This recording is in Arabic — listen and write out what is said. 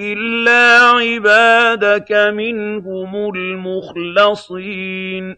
إِلَّا عِبَادَكَ مِنْهُمُ الْمُخْلَصِينَ